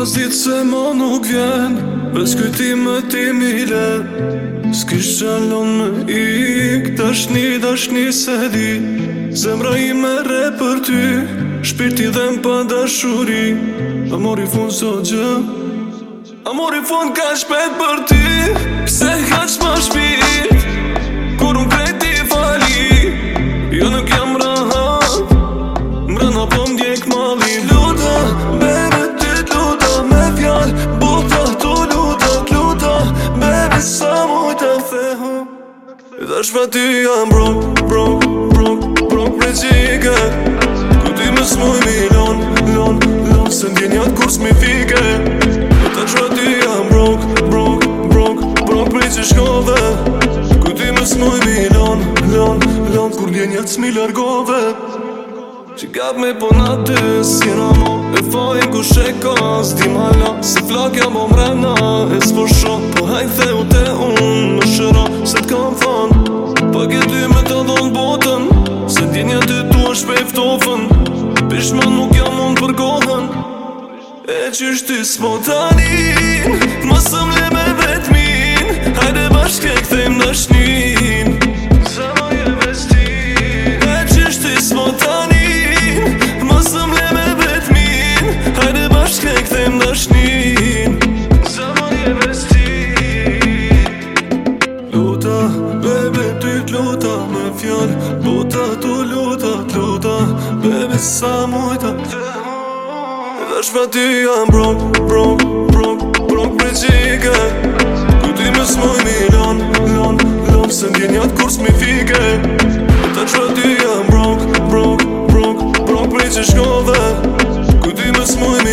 Pas ditë se më nuk vjen Ves këti më ti mile S'kisht qëllon më ik Dash dashni dash se di Zemra i me re për ty Shpirti dhe më pa dashuri A mori fun së gjë A mori fun ka shpet për ty Kse ka Edhe është pa ty jam brok, brok, brok, brok për qike Ku ty më s'moj mi lon, lon, lon, se ndje një atë kurs mi fike Edhe të është pa ty jam brok, brok, brok, brok për që shkove Ku ty më smuj mi lon, lon, lon, kur ndje smi largove Që gap me po në aty, si në e fojnë ku shekon, s'ti malo, Se flak jam o mrena, e s'po shon, po hajnë ofën Pishman nuk jam mund për godhen E qysh ti spontanin Masëm le me vetmin Hajde bashkë këthejmë në shnin e sti E qysh ti spontanin Masëm le me vetmin Hajde bashkë këthejmë në shnin Sa më e sti Luta, bebe ty Me fjall, buta t'u bebe sa mojta Vesh pra ty jam bronk, bronk, bronk, bronk me qike Kujti me smoj mi lan, lan, lan Se ndjen njatë kurs s'mi fike Ta që pra ty jam brok, brok, brok, brok me qishkove Kujti me smoj mi